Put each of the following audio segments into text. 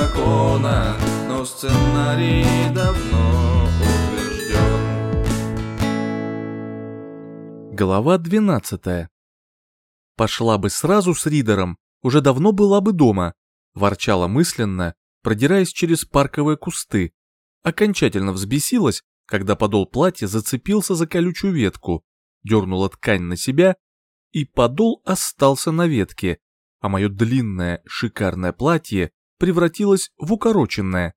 закона, но сценарий давно утвержден. Глава 12 Пошла бы сразу с Ридером, уже давно была бы дома, ворчала мысленно, продираясь через парковые кусты. Окончательно взбесилась, когда подол платья зацепился за колючую ветку, дернула ткань на себя и подол остался на ветке, а мое длинное шикарное платье превратилось в укороченное.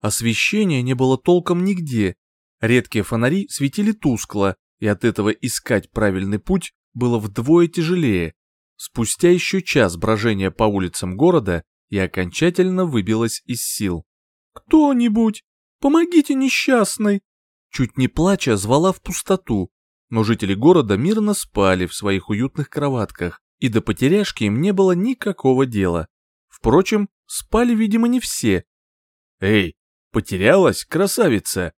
Освещения не было толком нигде, редкие фонари светили тускло, и от этого искать правильный путь было вдвое тяжелее. Спустя еще час брожения по улицам города я окончательно выбилась из сил. «Кто-нибудь! Помогите несчастной!» Чуть не плача звала в пустоту, но жители города мирно спали в своих уютных кроватках, и до потеряшки им не было никакого дела. Впрочем, спали, видимо, не все. «Эй, потерялась, красавица!»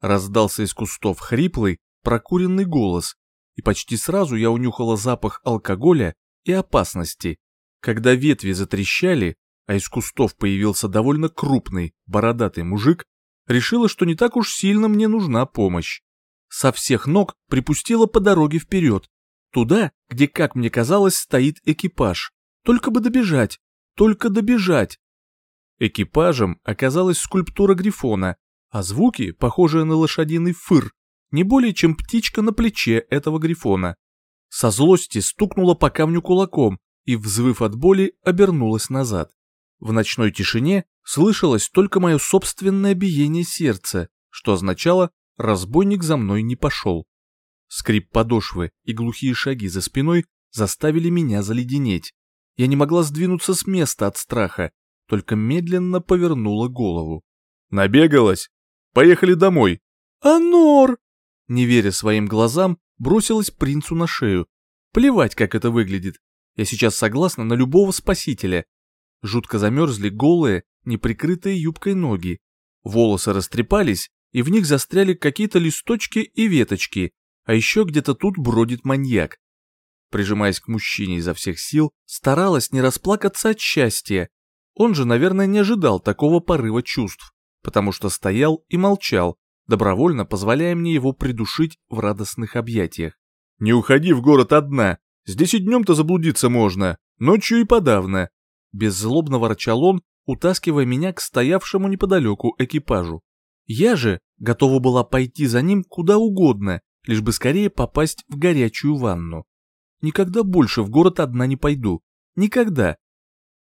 Раздался из кустов хриплый, прокуренный голос, и почти сразу я унюхала запах алкоголя и опасности. Когда ветви затрещали, а из кустов появился довольно крупный, бородатый мужик, решила, что не так уж сильно мне нужна помощь со всех ног припустила по дороге вперед, туда, где, как мне казалось, стоит экипаж. Только бы добежать, только добежать. Экипажем оказалась скульптура Грифона, а звуки, похожие на лошадиный фыр, не более чем птичка на плече этого Грифона. Со злости стукнула по камню кулаком и, взвыв от боли, обернулась назад. В ночной тишине слышалось только мое собственное биение сердца, что означало, разбойник за мной не пошел. Скрип подошвы и глухие шаги за спиной заставили меня заледенеть. Я не могла сдвинуться с места от страха, только медленно повернула голову. «Набегалась? Поехали домой!» «Анор!» Не веря своим глазам, бросилась принцу на шею. Плевать, как это выглядит. Я сейчас согласна на любого спасителя. Жутко замерзли голые, неприкрытые юбкой ноги. Волосы растрепались, и в них застряли какие-то листочки и веточки, а еще где-то тут бродит маньяк. Прижимаясь к мужчине изо всех сил, старалась не расплакаться от счастья. Он же, наверное, не ожидал такого порыва чувств, потому что стоял и молчал, добровольно позволяя мне его придушить в радостных объятиях. «Не уходи в город одна, здесь и днем-то заблудиться можно, ночью и подавно», беззлобно ворчал он, утаскивая меня к стоявшему неподалеку экипажу. Я же готова была пойти за ним куда угодно, лишь бы скорее попасть в горячую ванну. Никогда больше в город одна не пойду. Никогда.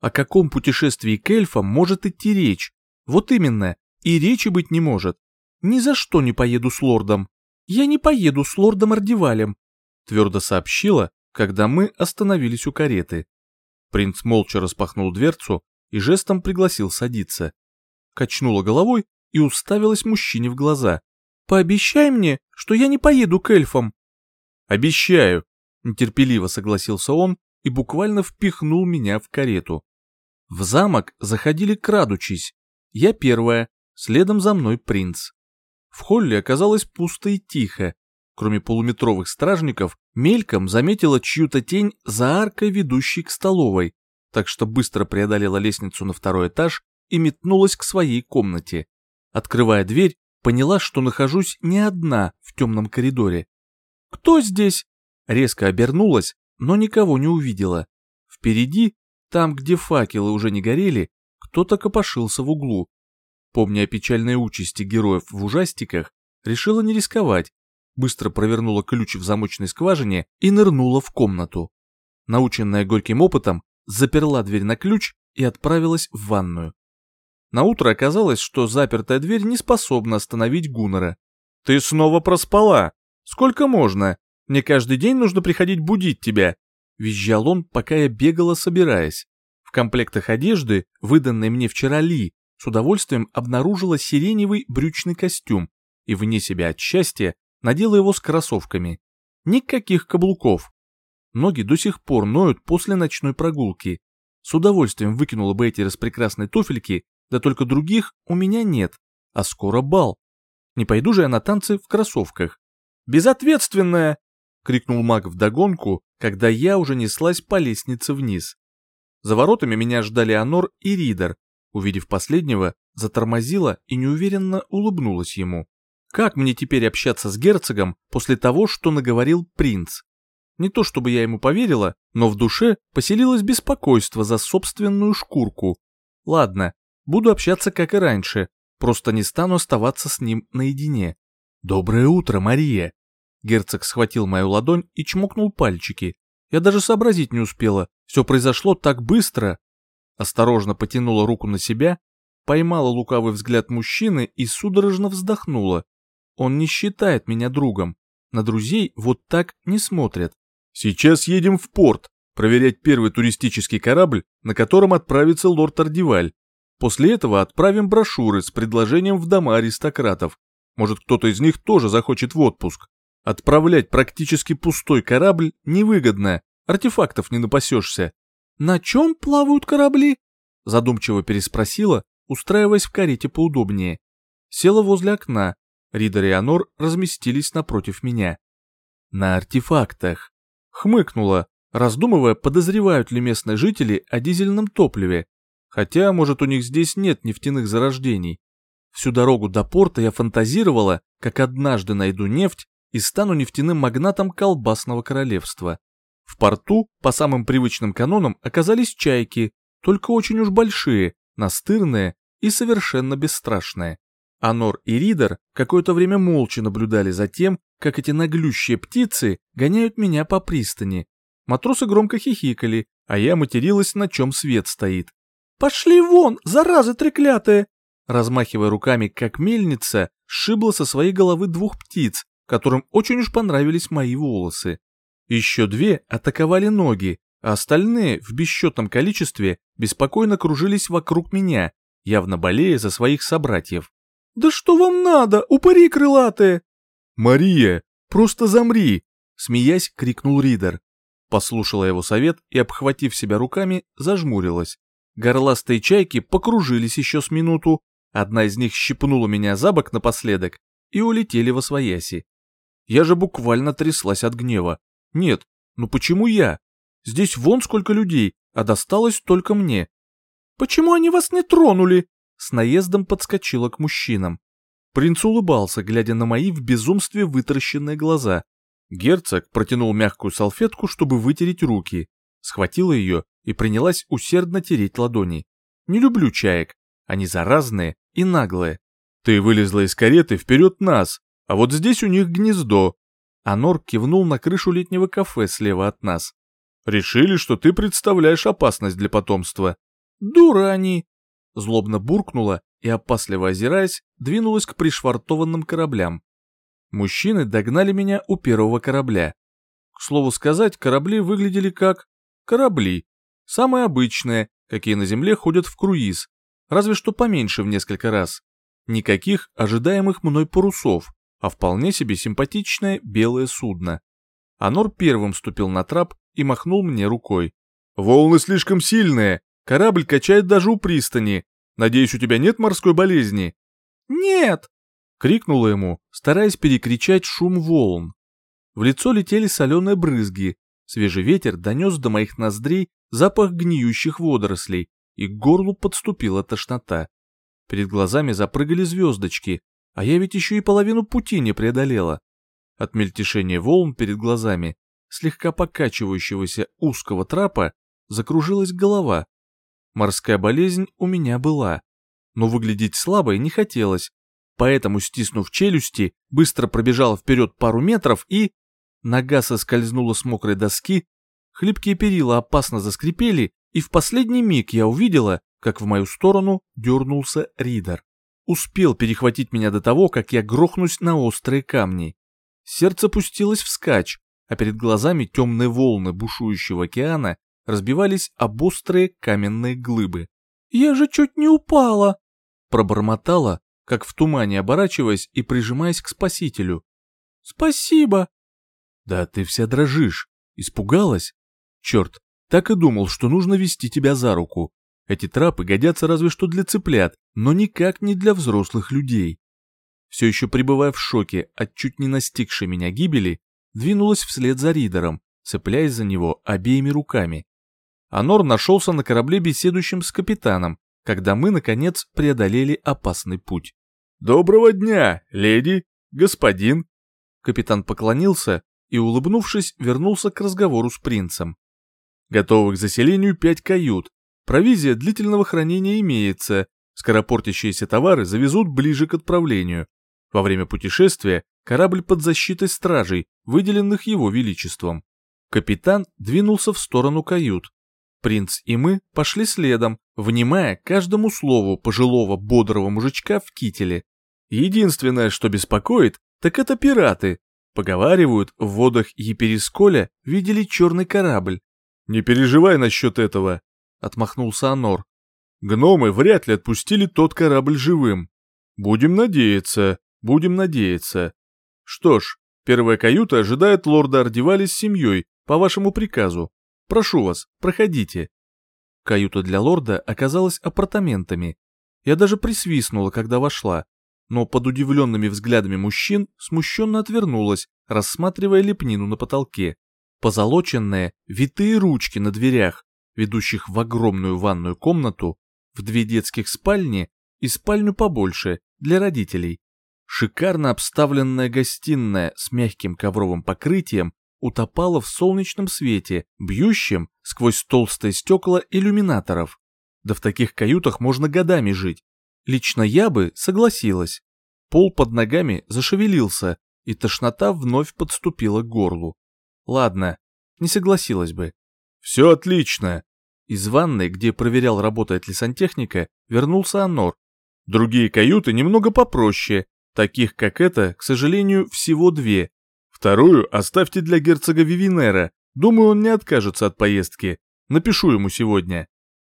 О каком путешествии к эльфам может идти речь? Вот именно, и речи быть не может. Ни за что не поеду с лордом. Я не поеду с лордом Ардивалем, твердо сообщила, когда мы остановились у кареты. Принц молча распахнул дверцу и жестом пригласил садиться. Качнула головой и уставилась мужчине в глаза. «Пообещай мне, что я не поеду к эльфам!» «Обещаю!» — нетерпеливо согласился он и буквально впихнул меня в карету. В замок заходили крадучись. Я первая, следом за мной принц. В холле оказалось пусто и тихо. Кроме полуметровых стражников, мельком заметила чью-то тень за аркой, ведущей к столовой, так что быстро преодолела лестницу на второй этаж и метнулась к своей комнате. Открывая дверь, поняла, что нахожусь не одна в темном коридоре. «Кто здесь?» Резко обернулась, но никого не увидела. Впереди, там, где факелы уже не горели, кто-то копошился в углу. Помня о печальной участи героев в ужастиках, решила не рисковать, быстро провернула ключ в замочной скважине и нырнула в комнату. Наученная горьким опытом, заперла дверь на ключ и отправилась в ванную. Наутро оказалось, что запертая дверь не способна остановить Гуннера. «Ты снова проспала! Сколько можно? Мне каждый день нужно приходить будить тебя!» Визжал он, пока я бегала, собираясь. В комплектах одежды, выданной мне вчера Ли, с удовольствием обнаружила сиреневый брючный костюм и, вне себя от счастья, надела его с кроссовками. Никаких каблуков. Ноги до сих пор ноют после ночной прогулки. С удовольствием выкинула бы эти распрекрасные туфельки да только других у меня нет, а скоро бал. Не пойду же я на танцы в кроссовках. «Безответственная!» — крикнул маг вдогонку, когда я уже неслась по лестнице вниз. За воротами меня ждали Анор и Ридер. Увидев последнего, затормозила и неуверенно улыбнулась ему. Как мне теперь общаться с герцогом после того, что наговорил принц? Не то чтобы я ему поверила, но в душе поселилось беспокойство за собственную шкурку. Ладно, Буду общаться, как и раньше, просто не стану оставаться с ним наедине. Доброе утро, Мария!» Герцог схватил мою ладонь и чмокнул пальчики. Я даже сообразить не успела, все произошло так быстро. Осторожно потянула руку на себя, поймала лукавый взгляд мужчины и судорожно вздохнула. Он не считает меня другом, на друзей вот так не смотрят. «Сейчас едем в порт, проверять первый туристический корабль, на котором отправится лорд Ардиваль. После этого отправим брошюры с предложением в дома аристократов. Может, кто-то из них тоже захочет в отпуск. Отправлять практически пустой корабль невыгодно, артефактов не напасешься. «На чем плавают корабли?» Задумчиво переспросила, устраиваясь в карете поудобнее. Села возле окна. Ридер и Анор разместились напротив меня. «На артефактах». Хмыкнула, раздумывая, подозревают ли местные жители о дизельном топливе, Хотя, может, у них здесь нет нефтяных зарождений. Всю дорогу до порта я фантазировала, как однажды найду нефть и стану нефтяным магнатом колбасного королевства. В порту, по самым привычным канонам, оказались чайки, только очень уж большие, настырные и совершенно бесстрашные. Анор и Ридер какое-то время молча наблюдали за тем, как эти наглющие птицы гоняют меня по пристани. Матросы громко хихикали, а я материлась, на чем свет стоит. Пошли вон, заразы треклятые!» Размахивая руками, как мельница, шибла со своей головы двух птиц, которым очень уж понравились мои волосы. Еще две атаковали ноги, а остальные в бесчетном количестве беспокойно кружились вокруг меня, явно болея за своих собратьев. «Да что вам надо, упыри крылатые!» «Мария, просто замри!» — смеясь, крикнул Ридер. Послушала его совет и, обхватив себя руками, зажмурилась. Горластые чайки покружились еще с минуту, одна из них щипнула меня за бок напоследок и улетели во свояси. Я же буквально тряслась от гнева. Нет, ну почему я? Здесь вон сколько людей, а досталось только мне. Почему они вас не тронули? С наездом подскочила к мужчинам. Принц улыбался, глядя на мои в безумстве вытаращенные глаза. Герцог протянул мягкую салфетку, чтобы вытереть руки, схватила ее и принялась усердно тереть ладони. «Не люблю чаек. Они заразные и наглые. Ты вылезла из кареты вперед нас, а вот здесь у них гнездо». Анор кивнул на крышу летнего кафе слева от нас. «Решили, что ты представляешь опасность для потомства». «Дура они!» Злобно буркнула и, опасливо озираясь, двинулась к пришвартованным кораблям. Мужчины догнали меня у первого корабля. К слову сказать, корабли выглядели как... корабли, Самые обычные, какие на Земле ходят в круиз, разве что поменьше в несколько раз. Никаких ожидаемых мной парусов, а вполне себе симпатичное белое судно. Анор первым ступил на трап и махнул мне рукой. «Волны слишком сильные, корабль качает даже у пристани. Надеюсь, у тебя нет морской болезни?» «Нет!» — крикнула ему, стараясь перекричать шум волн. В лицо летели соленые брызги, Свежий ветер донес до моих ноздрей запах гниющих водорослей, и к горлу подступила тошнота. Перед глазами запрыгали звездочки, а я ведь еще и половину пути не преодолела. От мельтешения волн перед глазами, слегка покачивающегося узкого трапа, закружилась голова. Морская болезнь у меня была, но выглядеть слабой не хотелось, поэтому, стиснув челюсти, быстро пробежал вперед пару метров и... Нога соскользнула с мокрой доски, хлипкие перила опасно заскрипели, и в последний миг я увидела, как в мою сторону дернулся Ридер. Успел перехватить меня до того, как я грохнусь на острые камни. Сердце пустилось вскачь, а перед глазами темные волны бушующего океана разбивались об острые каменные глыбы. «Я же чуть не упала!» Пробормотала, как в тумане оборачиваясь и прижимаясь к спасителю. «Спасибо!» Да ты вся дрожишь. Испугалась? Черт, так и думал, что нужно вести тебя за руку. Эти трапы годятся разве что для цыплят, но никак не для взрослых людей. Все еще пребывая в шоке от чуть не настигшей меня гибели, двинулась вслед за Ридером, цепляясь за него обеими руками. Анор нашелся на корабле беседующим с капитаном, когда мы, наконец, преодолели опасный путь. «Доброго дня, леди, господин!» Капитан поклонился и, улыбнувшись, вернулся к разговору с принцем. Готовых к заселению пять кают, провизия длительного хранения имеется, скоропортящиеся товары завезут ближе к отправлению. Во время путешествия корабль под защитой стражей, выделенных его величеством. Капитан двинулся в сторону кают. Принц и мы пошли следом, внимая каждому слову пожилого бодрого мужичка в кителе. Единственное, что беспокоит, так это пираты, Поговаривают, в водах Еперисколя видели черный корабль. «Не переживай насчет этого», — отмахнулся Анор. «Гномы вряд ли отпустили тот корабль живым. Будем надеяться, будем надеяться. Что ж, первая каюта ожидает лорда Ардивали с семьей, по вашему приказу. Прошу вас, проходите». Каюта для лорда оказалась апартаментами. Я даже присвистнула, когда вошла но под удивленными взглядами мужчин смущенно отвернулась, рассматривая лепнину на потолке, позолоченные витые ручки на дверях, ведущих в огромную ванную комнату, в две детских спальни и спальню побольше для родителей. Шикарно обставленная гостиная с мягким ковровым покрытием утопала в солнечном свете, бьющем сквозь толстые стекла иллюминаторов. Да в таких каютах можно годами жить, Лично я бы согласилась. Пол под ногами зашевелился, и тошнота вновь подступила к горлу. Ладно, не согласилась бы. «Все отлично!» Из ванной, где проверял, работает ли сантехника, вернулся Анор. «Другие каюты немного попроще, таких как эта, к сожалению, всего две. Вторую оставьте для герцога Вивинера, думаю, он не откажется от поездки. Напишу ему сегодня.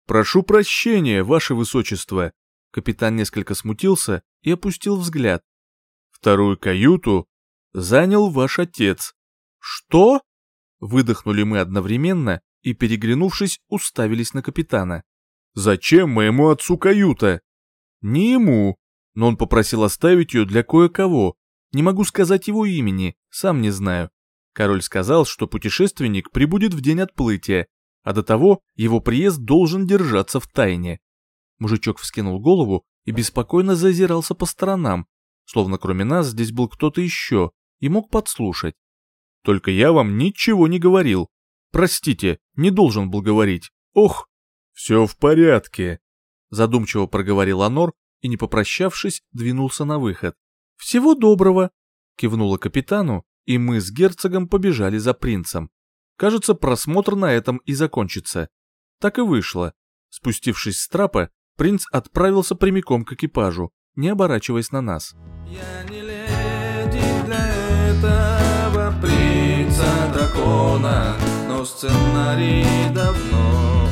Прошу прощения, ваше высочество, Капитан несколько смутился и опустил взгляд. «Вторую каюту занял ваш отец». «Что?» Выдохнули мы одновременно и, переглянувшись, уставились на капитана. «Зачем моему отцу каюта?» «Не ему, но он попросил оставить ее для кое-кого. Не могу сказать его имени, сам не знаю. Король сказал, что путешественник прибудет в день отплытия, а до того его приезд должен держаться в тайне. Мужичок вскинул голову и беспокойно зазирался по сторонам, словно кроме нас здесь был кто-то еще и мог подслушать. «Только я вам ничего не говорил. Простите, не должен был говорить. Ох, все в порядке», — задумчиво проговорил Анор и, не попрощавшись, двинулся на выход. «Всего доброго», — кивнула капитану, и мы с герцогом побежали за принцем. Кажется, просмотр на этом и закончится. Так и вышло. Спустившись с трапа, принц отправился прямиком к экипажу, не оборачиваясь на нас. Принца дракона, но сценарий давно